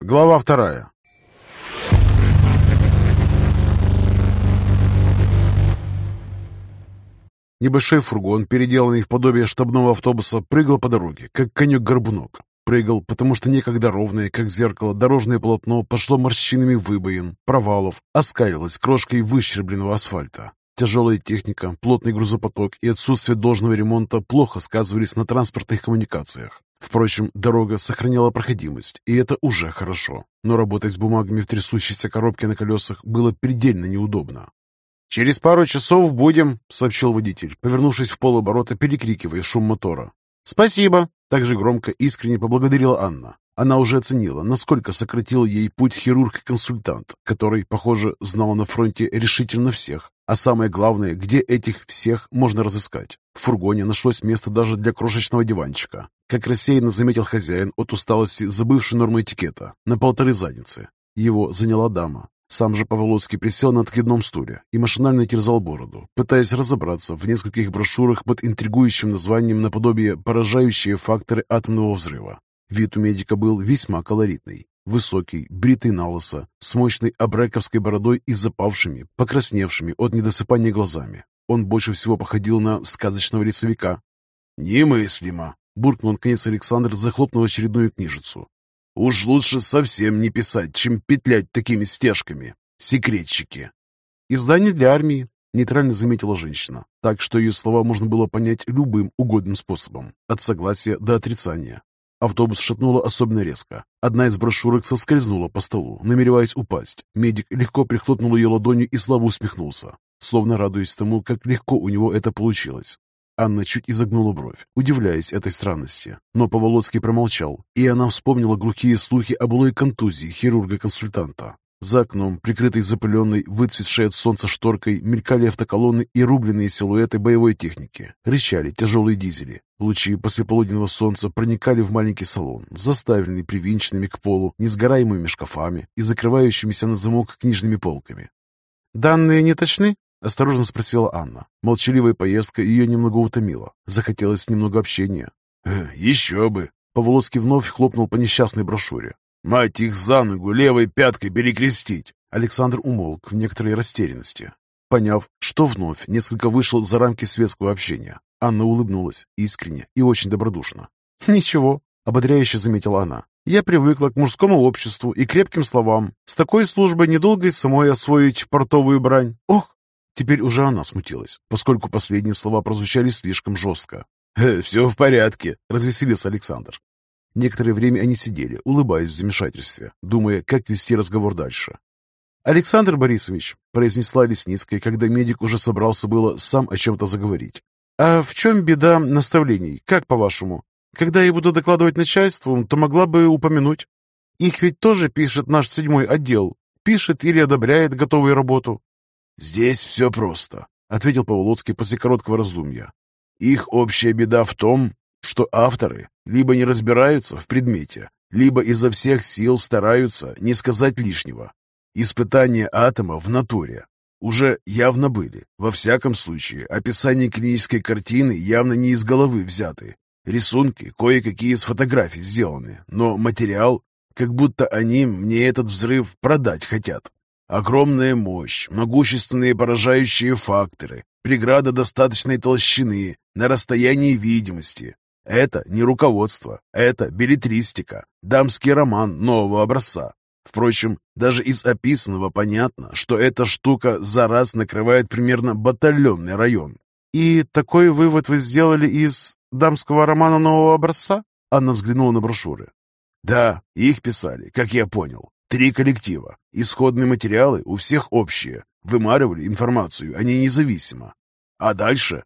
Глава вторая. Небольшой фургон, переделанный в подобие штабного автобуса, прыгал по дороге, как конек-горбунок. Прыгал, потому что некогда ровное, как зеркало, дорожное полотно пошло морщинами выбоин, провалов, оскалилось крошкой выщербленного асфальта. Тяжелая техника, плотный грузопоток и отсутствие должного ремонта плохо сказывались на транспортных коммуникациях. Впрочем, дорога сохраняла проходимость, и это уже хорошо. Но работать с бумагами в трясущейся коробке на колесах было предельно неудобно. «Через пару часов будем», — сообщил водитель, повернувшись в полоборота, перекрикивая шум мотора. «Спасибо», — также громко искренне поблагодарила Анна. Она уже оценила, насколько сократил ей путь хирург-консультант, который, похоже, знал на фронте решительно всех. А самое главное, где этих всех можно разыскать. В фургоне нашлось место даже для крошечного диванчика. Как рассеянно заметил хозяин от усталости, забывший нормы этикета, на полторы задницы. Его заняла дама. Сам же Павловский присел на откидном стуле и машинально терзал бороду, пытаясь разобраться в нескольких брошюрах под интригующим названием наподобие «Поражающие факторы атомного взрыва». Вид у медика был весьма колоритный. Высокий, бритый на лысо, с мощной абрековской бородой и запавшими, покрасневшими от недосыпания глазами. Он больше всего походил на сказочного лицевика. «Немыслимо!» — буркнул наконец Александр, захлопнув очередную книжицу. Уж лучше совсем не писать, чем петлять такими стежками. Секретчики. Издание для армии, нейтрально заметила женщина, так что ее слова можно было понять любым угодным способом, от согласия до отрицания. Автобус шатнуло особенно резко. Одна из брошюрок соскользнула по столу, намереваясь упасть. Медик легко прихлопнул ее ладонью и слабо усмехнулся, словно радуясь тому, как легко у него это получилось. Анна чуть изогнула бровь, удивляясь этой странности. Но Поволоцкий промолчал, и она вспомнила глухие слухи об былой контузии хирурга-консультанта. За окном, прикрытой запыленной, выцветшей от солнца шторкой, мелькали автоколонны и рубленные силуэты боевой техники. Рычали тяжелые дизели. Лучи послеполуденного солнца проникали в маленький салон, заставленный привинченными к полу несгораемыми шкафами и закрывающимися на замок книжными полками. «Данные не точны?» — осторожно спросила Анна. Молчаливая поездка ее немного утомила. Захотелось немного общения. «Э, «Еще бы!» Поволоцкий вновь хлопнул по несчастной брошюре. «Мать их за ногу левой пяткой перекрестить!» Александр умолк в некоторой растерянности. Поняв, что вновь несколько вышел за рамки светского общения, Анна улыбнулась искренне и очень добродушно. «Ничего», — ободряюще заметила она. «Я привыкла к мужскому обществу и крепким словам. С такой службой недолго и самой освоить портовую брань. Ох, Теперь уже она смутилась, поскольку последние слова прозвучали слишком жестко. «Э, «Все в порядке», — развеселился Александр. Некоторое время они сидели, улыбаясь в замешательстве, думая, как вести разговор дальше. «Александр Борисович», — произнесла Лесницкая, когда медик уже собрался было сам о чем-то заговорить. «А в чем беда наставлений, как по-вашему? Когда я буду докладывать начальству, то могла бы упомянуть. Их ведь тоже пишет наш седьмой отдел. Пишет или одобряет готовую работу. «Здесь все просто», — ответил Павлоцкий после короткого раздумья. «Их общая беда в том, что авторы либо не разбираются в предмете, либо изо всех сил стараются не сказать лишнего. Испытания атома в натуре уже явно были. Во всяком случае, описание клинической картины явно не из головы взяты. Рисунки кое-какие с фотографий сделаны, но материал, как будто они мне этот взрыв продать хотят. Огромная мощь, могущественные поражающие факторы, преграда достаточной толщины на расстоянии видимости. Это не руководство, это билетристика, дамский роман нового образца. Впрочем, даже из описанного понятно, что эта штука за раз накрывает примерно батальонный район. «И такой вывод вы сделали из дамского романа нового образца?» Анна взглянула на брошюры. «Да, их писали, как я понял. Три коллектива. Исходные материалы у всех общие. Вымаривали информацию они независимо. А дальше?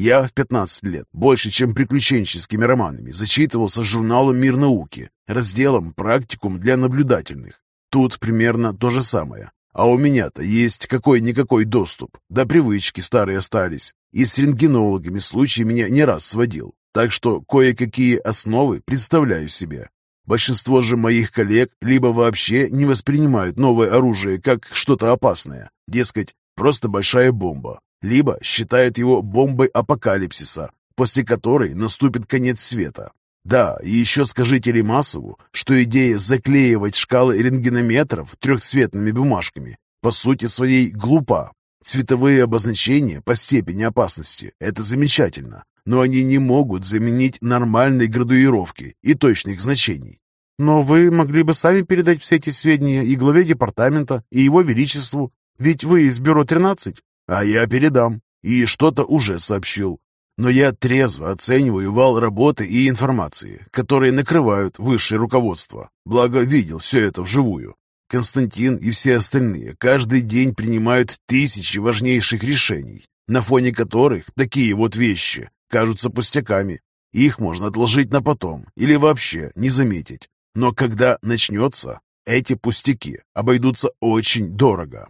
Я в 15 лет, больше, чем приключенческими романами, зачитывался журналом «Мир науки», разделом «Практикум для наблюдательных». Тут примерно то же самое. А у меня-то есть какой-никакой доступ. Да привычки старые остались. И с рентгенологами случай меня не раз сводил. Так что кое-какие основы представляю себе. Большинство же моих коллег либо вообще не воспринимают новое оружие как что-то опасное, дескать, просто большая бомба, либо считают его бомбой апокалипсиса, после которой наступит конец света. Да, и еще скажите Лимасову, что идея заклеивать шкалы рентгенометров трехцветными бумажками по сути своей глупа. Цветовые обозначения по степени опасности – это замечательно, но они не могут заменить нормальной градуировки и точных значений. Но вы могли бы сами передать все эти сведения и главе департамента, и его величеству, ведь вы из бюро 13. А я передам, и что-то уже сообщил. Но я трезво оцениваю вал работы и информации, которые накрывают высшее руководство. Благо, видел все это вживую. Константин и все остальные каждый день принимают тысячи важнейших решений, на фоне которых такие вот вещи кажутся пустяками. Их можно отложить на потом или вообще не заметить. Но когда начнется, эти пустяки обойдутся очень дорого.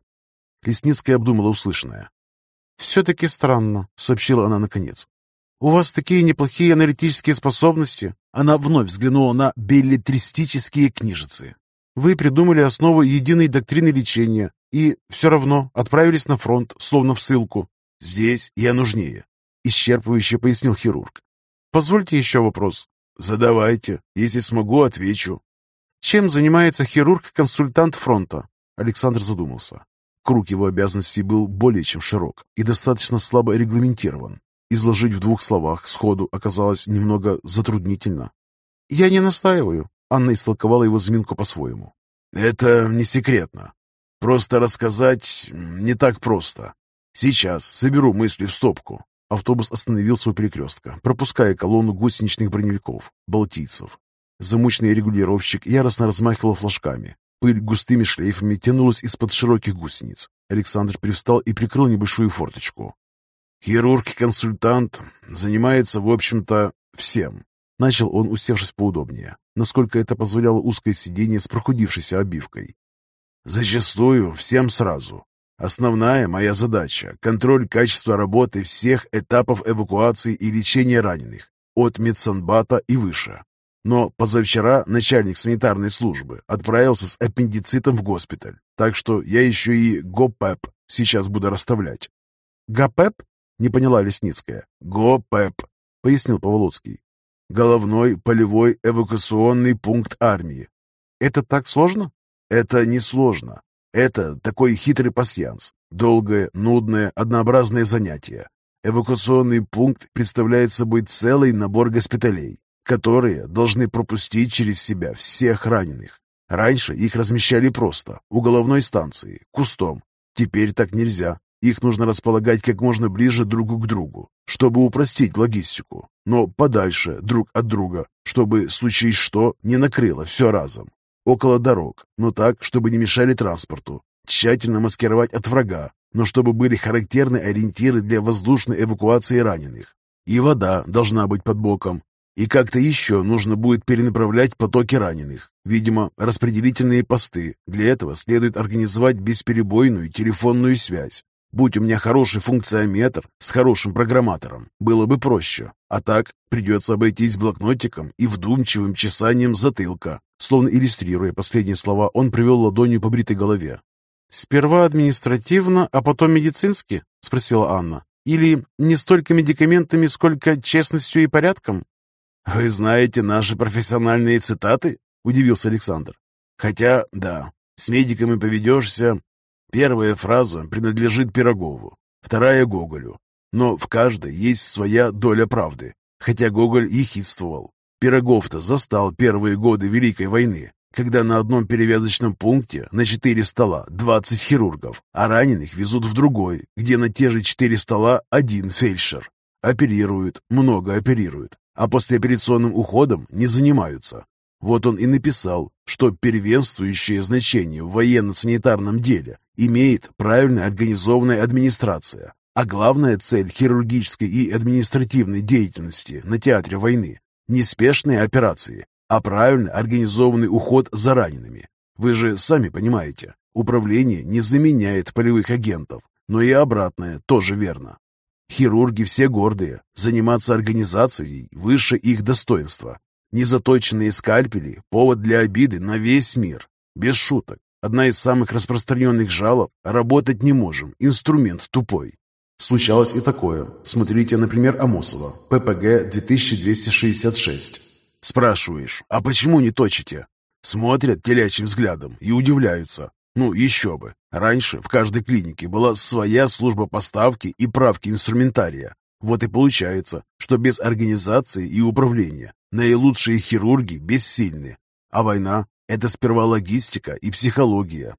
Лесницкая обдумала услышанное. «Все-таки странно», — сообщила она наконец. «У вас такие неплохие аналитические способности». Она вновь взглянула на беллетристические книжицы. «Вы придумали основу единой доктрины лечения и все равно отправились на фронт, словно в ссылку. Здесь я нужнее», — исчерпывающе пояснил хирург. «Позвольте еще вопрос». «Задавайте. Если смогу, отвечу». «Чем занимается хирург-консультант фронта?» Александр задумался. Круг его обязанностей был более чем широк и достаточно слабо регламентирован. Изложить в двух словах сходу оказалось немного затруднительно. «Я не настаиваю», — Анна истолковала его заминку по-своему. «Это не секретно. Просто рассказать не так просто. Сейчас соберу мысли в стопку». Автобус остановился у перекрестка, пропуская колонну гусеничных броневиков, балтийцев. Замученный регулировщик яростно размахивал флажками. Пыль густыми шлейфами тянулась из-под широких гусениц. Александр привстал и прикрыл небольшую форточку. «Хирург-консультант занимается, в общем-то, всем», — начал он, усевшись поудобнее, насколько это позволяло узкое сиденье с прохудившейся обивкой. «Зачастую всем сразу. Основная моя задача – контроль качества работы всех этапов эвакуации и лечения раненых, от медсанбата и выше. Но позавчера начальник санитарной службы отправился с аппендицитом в госпиталь, так что я еще и ГОПЭП сейчас буду расставлять. ГОПЭП? Не поняла Лесницкая. ГОПЭП, пояснил Поволоцкий. Головной полевой эвакуационный пункт армии. Это так сложно? Это не сложно. Это такой хитрый пасьянс. Долгое, нудное, однообразное занятие. Эвакуационный пункт представляет собой целый набор госпиталей, которые должны пропустить через себя всех раненых. Раньше их размещали просто, у головной станции, кустом. Теперь так нельзя. Их нужно располагать как можно ближе друг к другу, чтобы упростить логистику, но подальше друг от друга, чтобы, случись что, не накрыло все разом. Около дорог, но так, чтобы не мешали транспорту. Тщательно маскировать от врага, но чтобы были характерны ориентиры для воздушной эвакуации раненых. И вода должна быть под боком, и как-то еще нужно будет перенаправлять потоки раненых. Видимо, распределительные посты. Для этого следует организовать бесперебойную телефонную связь. Будь у меня хороший функционометр с хорошим программатором, было бы проще. А так придется обойтись блокнотиком и вдумчивым чесанием затылка. Словно иллюстрируя последние слова, он привел ладонью по бритой голове. «Сперва административно, а потом медицински?» – спросила Анна. «Или не столько медикаментами, сколько честностью и порядком?» «Вы знаете наши профессиональные цитаты?» – удивился Александр. «Хотя, да, с медиками поведешься. Первая фраза принадлежит Пирогову, вторая – Гоголю. Но в каждой есть своя доля правды, хотя Гоголь ехидствовал. Пирогов-то застал первые годы Великой войны, когда на одном перевязочном пункте на четыре стола 20 хирургов, а раненых везут в другой, где на те же четыре стола один фельдшер. Оперируют, много оперируют, а послеоперационным уходом не занимаются. Вот он и написал, что первенствующее значение в военно-санитарном деле имеет правильно организованная администрация, а главная цель хирургической и административной деятельности на театре войны – не спешные операции, а правильно организованный уход за ранеными. Вы же сами понимаете, управление не заменяет полевых агентов, но и обратное тоже верно. Хирурги все гордые, заниматься организацией выше их достоинства. Незаточенные скальпели – повод для обиды на весь мир. Без шуток. Одна из самых распространенных жалоб – работать не можем, инструмент тупой. Случалось и такое. Смотрите, например, Амосова, ППГ 2266. Спрашиваешь, а почему не точите? Смотрят телячьим взглядом и удивляются. Ну, еще бы. Раньше в каждой клинике была своя служба поставки и правки инструментария. Вот и получается, что без организации и управления наилучшие хирурги бессильны. А война – это сперва логистика и психология,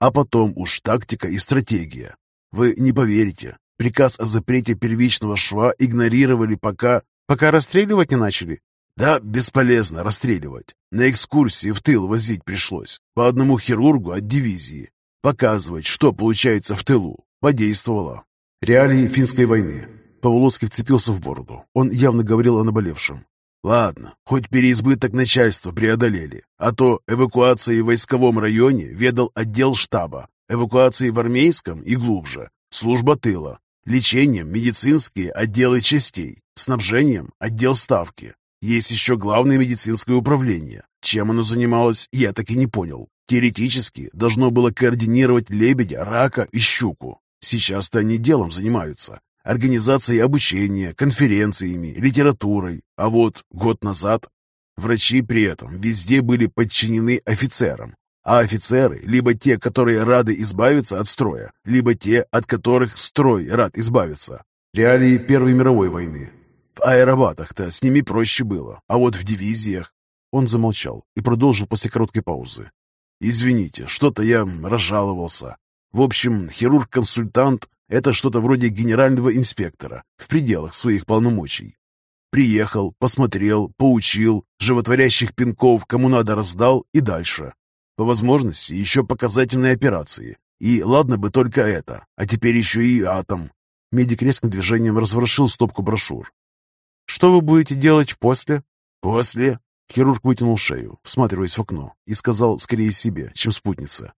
а потом уж тактика и стратегия. Вы не поверите, приказ о запрете первичного шва игнорировали пока... Пока расстреливать не начали? Да, бесполезно расстреливать. На экскурсии в тыл возить пришлось. По одному хирургу от дивизии. Показывать, что получается в тылу. Подействовало. Реалии финской войны. Павловский вцепился в бороду. Он явно говорил о наболевшем. Ладно, хоть переизбыток начальства преодолели, а то эвакуацией в войсковом районе ведал отдел штаба, эвакуацией в армейском и глубже, служба тыла, лечением медицинские отделы частей, снабжением отдел ставки. Есть еще главное медицинское управление. Чем оно занималось, я так и не понял. Теоретически должно было координировать лебедя, рака и щуку. Сейчас-то они делом занимаются, организацией обучения, конференциями, литературой. А вот год назад врачи при этом везде были подчинены офицерам. А офицеры либо те, которые рады избавиться от строя, либо те, от которых строй рад избавиться. Реалии Первой мировой войны. В аэробатах-то с ними проще было, а вот в дивизиях... Он замолчал и продолжил после короткой паузы. «Извините, что-то я разжаловался. В общем, хирург-консультант это что-то вроде генерального инспектора в пределах своих полномочий. Приехал, посмотрел, поучил, животворящих пинков кому надо раздал и дальше. По возможности еще показательные операции. И ладно бы только это, а теперь еще и атом. Медик резким движением разворошил стопку брошюр. «Что вы будете делать после?» «После?» Хирург вытянул шею, всматриваясь в окно, и сказал скорее себе, чем спутница.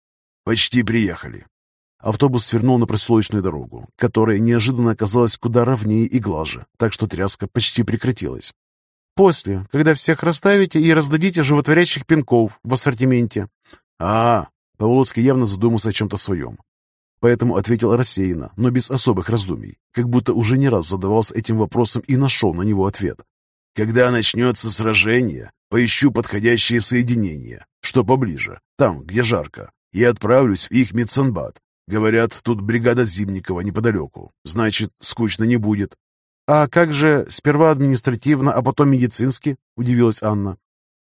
«Почти приехали. Автобус свернул на проселочную дорогу, которая неожиданно оказалась куда ровнее и глаже, так что тряска почти прекратилась. «После, когда всех расставите и раздадите животворящих пинков в ассортименте». «А, Павловский явно задумался о чем-то своем. Поэтому ответил рассеянно, но без особых раздумий, как будто уже не раз задавался этим вопросом и нашел на него ответ. «Когда начнется сражение, поищу подходящее соединение, что поближе, там, где жарко, и отправлюсь в их медсанбат, Говорят, тут бригада Зимникова неподалеку. Значит, скучно не будет. «А как же сперва административно, а потом медицински?» – удивилась Анна.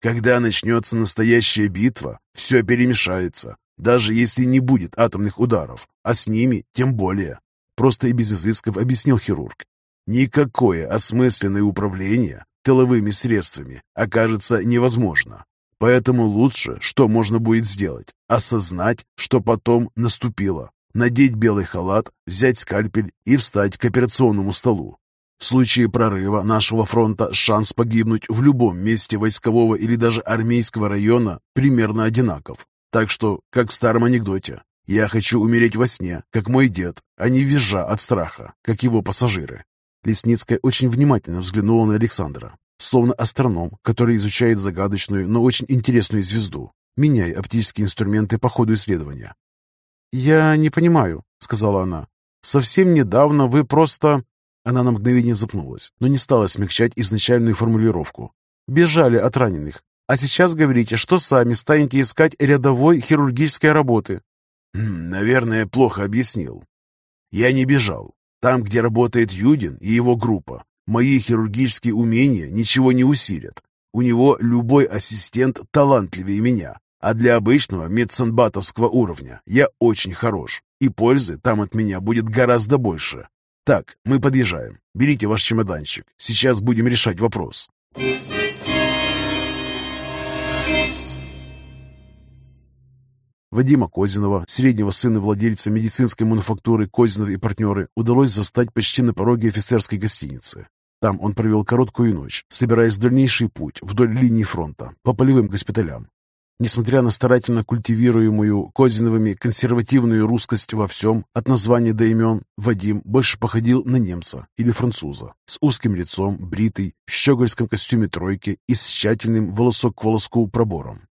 «Когда начнется настоящая битва, все перемешается, даже если не будет атомных ударов, а с ними тем более», – просто и без изысков объяснил хирург. «Никакое осмысленное управление тыловыми средствами окажется невозможно. Поэтому лучше, что можно будет сделать, осознать, что потом наступило, надеть белый халат, взять скальпель и встать к операционному столу. В случае прорыва нашего фронта шанс погибнуть в любом месте войскового или даже армейского района примерно одинаков. Так что, как в старом анекдоте, я хочу умереть во сне, как мой дед, а не визжа от страха, как его пассажиры. Лесницкая очень внимательно взглянула на Александра словно астроном, который изучает загадочную, но очень интересную звезду, меняя оптические инструменты по ходу исследования. «Я не понимаю», — сказала она. «Совсем недавно вы просто...» Она на мгновение запнулась, но не стала смягчать изначальную формулировку. «Бежали от раненых, а сейчас говорите, что сами станете искать рядовой хирургической работы». «Хм, «Наверное, плохо объяснил. Я не бежал. Там, где работает Юдин и его группа, Мои хирургические умения ничего не усилят. У него любой ассистент талантливее меня, а для обычного медсанбатовского уровня я очень хорош, и пользы там от меня будет гораздо больше. Так, мы подъезжаем. Берите ваш чемоданчик. Сейчас будем решать вопрос. Вадима Козинова, среднего сына владельца медицинской мануфактуры Козинов и партнеры, удалось застать почти на пороге офицерской гостиницы. Там он провел короткую ночь, собираясь в дальнейший путь вдоль линии фронта, по полевым госпиталям. Несмотря на старательно культивируемую Козиновыми консервативную русскость во всем, от названия до имен, Вадим больше походил на немца или француза, с узким лицом, бритый, в щегольском костюме тройки и с тщательным волосок к волоску пробором.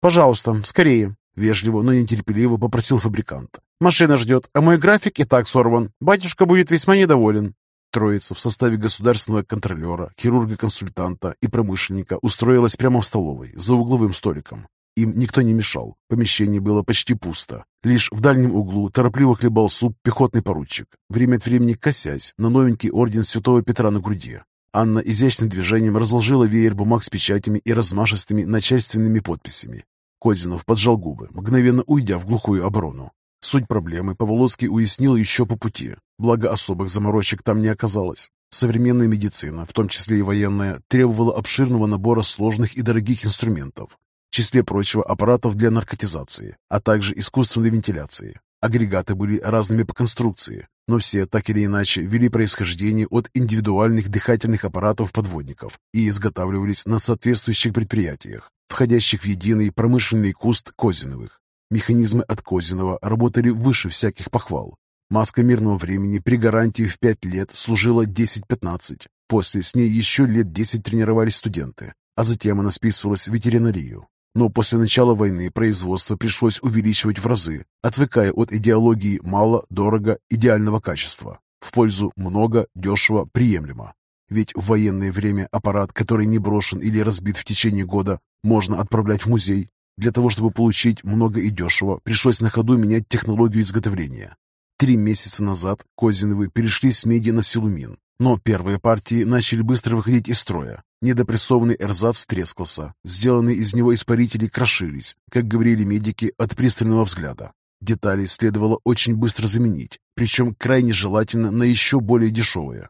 «Пожалуйста, скорее!» — вежливо, но нетерпеливо попросил фабрикант. «Машина ждет, а мой график и так сорван. Батюшка будет весьма недоволен». Троица в составе государственного контролера, хирурга-консультанта и промышленника устроилась прямо в столовой, за угловым столиком. Им никто не мешал. Помещение было почти пусто. Лишь в дальнем углу торопливо хлебал суп пехотный поручик, время от времени косясь на новенький орден Святого Петра на груди. Анна изящным движением разложила веер бумаг с печатями и размашистыми начальственными подписями. Козинов поджал губы, мгновенно уйдя в глухую оборону. Суть проблемы Поволоцкий уяснил еще по пути, благо особых заморочек там не оказалось. Современная медицина, в том числе и военная, требовала обширного набора сложных и дорогих инструментов, в числе прочего аппаратов для наркотизации, а также искусственной вентиляции. Агрегаты были разными по конструкции, но все так или иначе вели происхождение от индивидуальных дыхательных аппаратов подводников и изготавливались на соответствующих предприятиях, входящих в единый промышленный куст Козиновых. Механизмы от Козинова работали выше всяких похвал. Маска мирного времени при гарантии в 5 лет служила 10-15. После с ней еще лет 10 тренировались студенты, а затем она списывалась в ветеринарию. Но после начала войны производство пришлось увеличивать в разы, отвыкая от идеологии «мало, дорого, идеального качества» в пользу «много, дешево, приемлемо». Ведь в военное время аппарат, который не брошен или разбит в течение года, можно отправлять в музей. Для того, чтобы получить много и дешево, пришлось на ходу менять технологию изготовления. Три месяца назад Козиновы перешли с меди на силумин, но первые партии начали быстро выходить из строя. Недопрессованный эрзац трескался, сделанные из него испарители крошились, как говорили медики от пристального взгляда. Детали следовало очень быстро заменить, причем крайне желательно на еще более дешевые.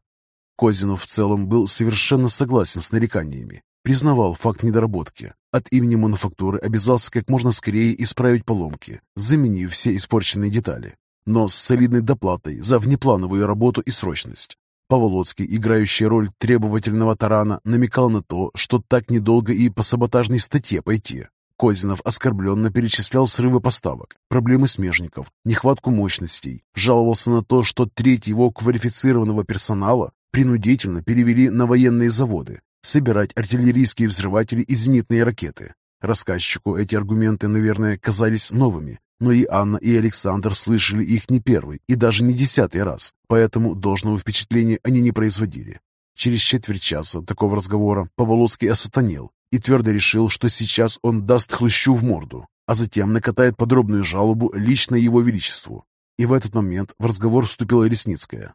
Козинов в целом был совершенно согласен с нареканиями, признавал факт недоработки. От имени мануфактуры обязался как можно скорее исправить поломки, заменив все испорченные детали, но с солидной доплатой за внеплановую работу и срочность. Поволоцкий, играющий роль требовательного тарана, намекал на то, что так недолго и по саботажной статье пойти. Козинов оскорбленно перечислял срывы поставок, проблемы смежников, нехватку мощностей, жаловался на то, что треть его квалифицированного персонала принудительно перевели на военные заводы собирать артиллерийские взрыватели и зенитные ракеты. Рассказчику эти аргументы, наверное, казались новыми, но и Анна, и Александр слышали их не первый и даже не десятый раз, поэтому должного впечатления они не производили. Через четверть часа такого разговора Поволоцкий осатанел и твердо решил, что сейчас он даст хлыщу в морду, а затем накатает подробную жалобу лично его величеству. И в этот момент в разговор вступила Лесницкая.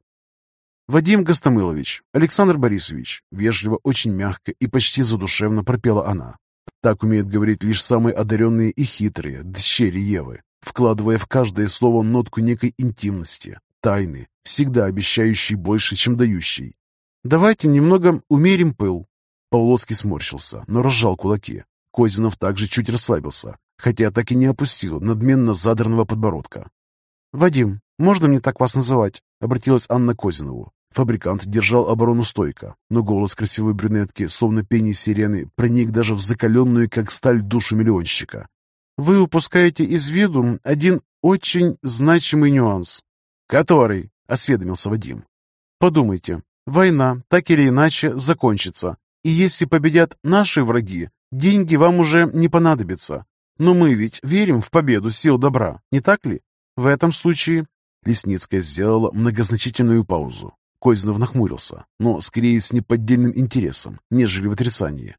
«Вадим Гостомылович, Александр Борисович», вежливо, очень мягко и почти задушевно пропела она. Так умеют говорить лишь самые одаренные и хитрые дщери Евы вкладывая в каждое слово нотку некой интимности, тайны, всегда обещающей больше, чем дающей. «Давайте немного умерим пыл». Павлоцкий сморщился, но разжал кулаки. Козинов также чуть расслабился, хотя так и не опустил надменно задранного подбородка. «Вадим, можно мне так вас называть?» — обратилась Анна к Козинову. Фабрикант держал оборону стойко, но голос красивой брюнетки, словно пение сирены, проник даже в закаленную, как сталь, душу миллионщика. Вы упускаете из виду один очень значимый нюанс. Который, осведомился Вадим. Подумайте, война так или иначе закончится, и если победят наши враги, деньги вам уже не понадобятся. Но мы ведь верим в победу сил добра, не так ли? В этом случае Лесницкая сделала многозначительную паузу. Кознов нахмурился, но скорее с неподдельным интересом, нежели в отрицании.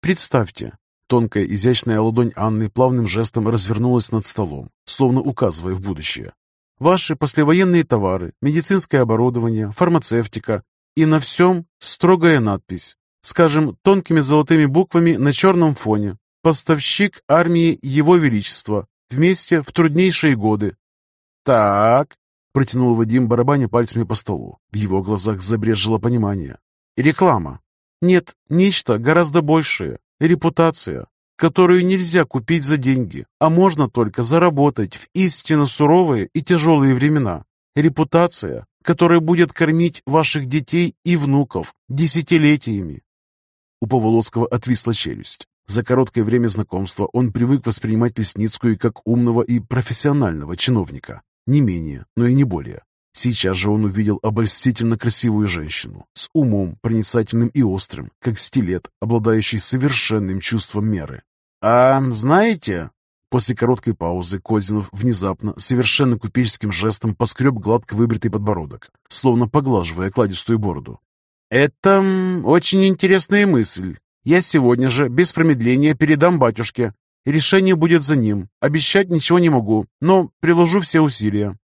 Представьте, Тонкая, изящная ладонь Анны плавным жестом развернулась над столом, словно указывая в будущее. «Ваши послевоенные товары, медицинское оборудование, фармацевтика и на всем строгая надпись, скажем, тонкими золотыми буквами на черном фоне. Поставщик армии Его Величества. Вместе в труднейшие годы». «Так», — протянул Вадим, барабаня пальцами по столу. В его глазах забрежило понимание. «Реклама. Нет, нечто гораздо большее. Репутация, которую нельзя купить за деньги, а можно только заработать в истинно суровые и тяжелые времена. Репутация, которая будет кормить ваших детей и внуков десятилетиями. У Поволоцкого отвисла челюсть. За короткое время знакомства он привык воспринимать Лесницкую как умного и профессионального чиновника. Не менее, но и не более. Сейчас же он увидел обольстительно красивую женщину с умом, проницательным и острым, как стилет, обладающий совершенным чувством меры. «А знаете...» После короткой паузы Козинов внезапно, совершенно купеческим жестом поскреб гладко выбритый подбородок, словно поглаживая кладистую бороду. «Это очень интересная мысль. Я сегодня же, без промедления, передам батюшке. Решение будет за ним. Обещать ничего не могу, но приложу все усилия».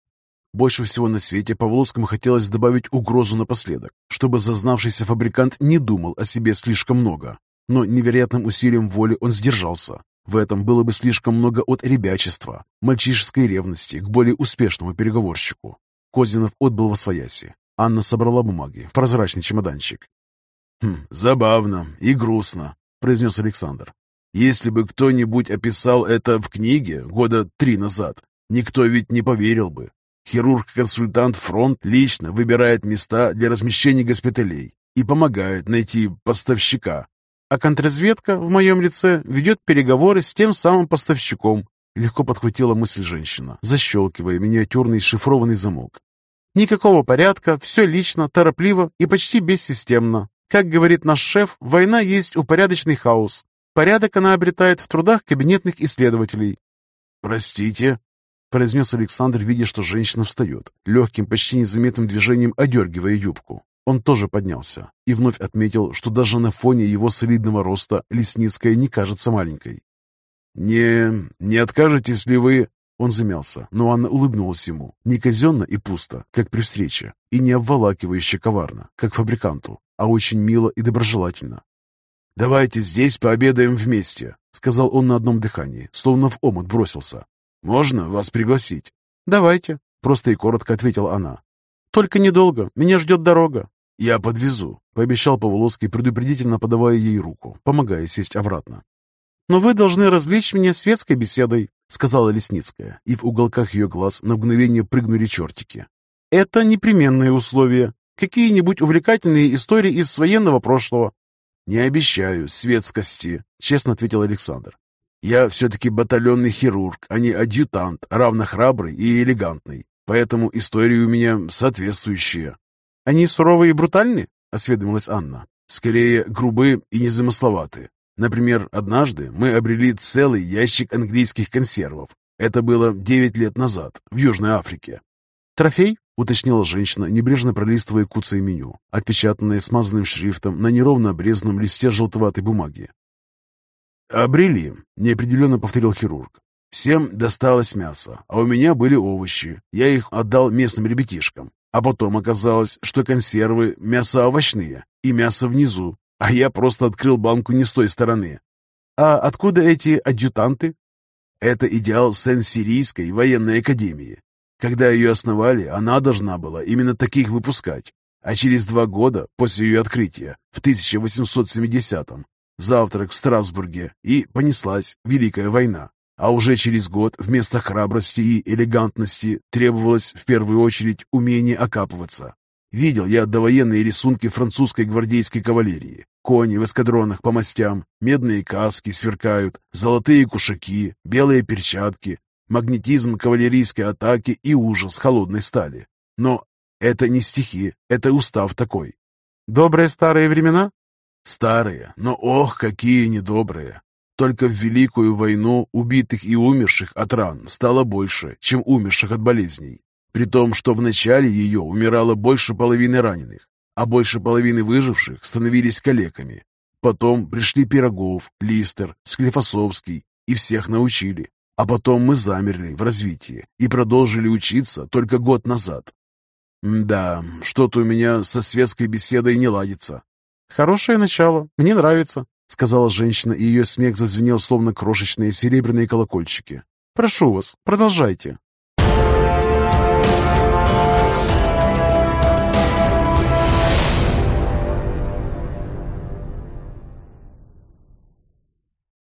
Больше всего на свете Павловскому хотелось добавить угрозу напоследок, чтобы зазнавшийся фабрикант не думал о себе слишком много. Но невероятным усилием воли он сдержался. В этом было бы слишком много от ребячества, мальчишеской ревности к более успешному переговорщику. Козинов отбыл во свояси. Анна собрала бумаги в прозрачный чемоданчик. «Хм, «Забавно и грустно», — произнес Александр. «Если бы кто-нибудь описал это в книге года три назад, никто ведь не поверил бы. Хирург-консультант фронт лично выбирает места для размещения госпиталей и помогает найти поставщика. А контрразведка в моем лице ведет переговоры с тем самым поставщиком. Легко подхватила мысль женщина, защелкивая миниатюрный шифрованный замок. Никакого порядка, все лично, торопливо и почти бессистемно. Как говорит наш шеф, война есть упорядоченный хаос. Порядок она обретает в трудах кабинетных исследователей. «Простите», произнес Александр, видя, что женщина встает, легким, почти незаметным движением одергивая юбку. Он тоже поднялся и вновь отметил, что даже на фоне его солидного роста Лесницкая не кажется маленькой. «Не... не откажетесь ли вы...» Он замялся, но Анна улыбнулась ему, не казенно и пусто, как при встрече, и не обволакивающе коварно, как фабриканту, а очень мило и доброжелательно. «Давайте здесь пообедаем вместе», — сказал он на одном дыхании, словно в омут бросился. «Можно вас пригласить?» «Давайте», — просто и коротко ответила она. «Только недолго, меня ждет дорога». «Я подвезу», — пообещал Павловский, предупредительно подавая ей руку, помогая сесть обратно. «Но вы должны развлечь меня светской беседой», — сказала Лесницкая, и в уголках ее глаз на мгновение прыгнули чертики. «Это непременные условия. Какие-нибудь увлекательные истории из военного прошлого». «Не обещаю светскости», — честно ответил Александр. Я все-таки батальонный хирург, а не адъютант, равно храбрый и элегантный. Поэтому истории у меня соответствующие. Они суровые и брутальны? Осведомилась Анна. Скорее, грубы и незамысловаты. Например, однажды мы обрели целый ящик английских консервов. Это было девять лет назад, в Южной Африке. «Трофей?» — уточнила женщина, небрежно пролистывая куцое меню, отпечатанное смазанным шрифтом на неровно обрезанном листе желтоватой бумаги. «Обрели», — неопределенно повторил хирург. «Всем досталось мясо, а у меня были овощи. Я их отдал местным ребятишкам. А потом оказалось, что консервы мясо овощные и мясо внизу, а я просто открыл банку не с той стороны». «А откуда эти адъютанты?» «Это идеал Сен-Сирийской военной академии. Когда ее основали, она должна была именно таких выпускать. А через два года после ее открытия, в 1870-м, завтрак в Страсбурге, и понеслась Великая война. А уже через год вместо храбрости и элегантности требовалось в первую очередь умение окапываться. Видел я довоенные рисунки французской гвардейской кавалерии. Кони в эскадронах по мастям, медные каски сверкают, золотые кушаки, белые перчатки, магнетизм кавалерийской атаки и ужас холодной стали. Но это не стихи, это устав такой. «Добрые старые времена?» Старые, но ох, какие недобрые. Только в Великую войну убитых и умерших от ран стало больше, чем умерших от болезней. При том, что в начале ее умирало больше половины раненых, а больше половины выживших становились калеками. Потом пришли Пирогов, Листер, Склифосовский и всех научили. А потом мы замерли в развитии и продолжили учиться только год назад. Да, что-то у меня со светской беседой не ладится. «Хорошее начало. Мне нравится», — сказала женщина, и ее смех зазвенел, словно крошечные серебряные колокольчики. «Прошу вас, продолжайте».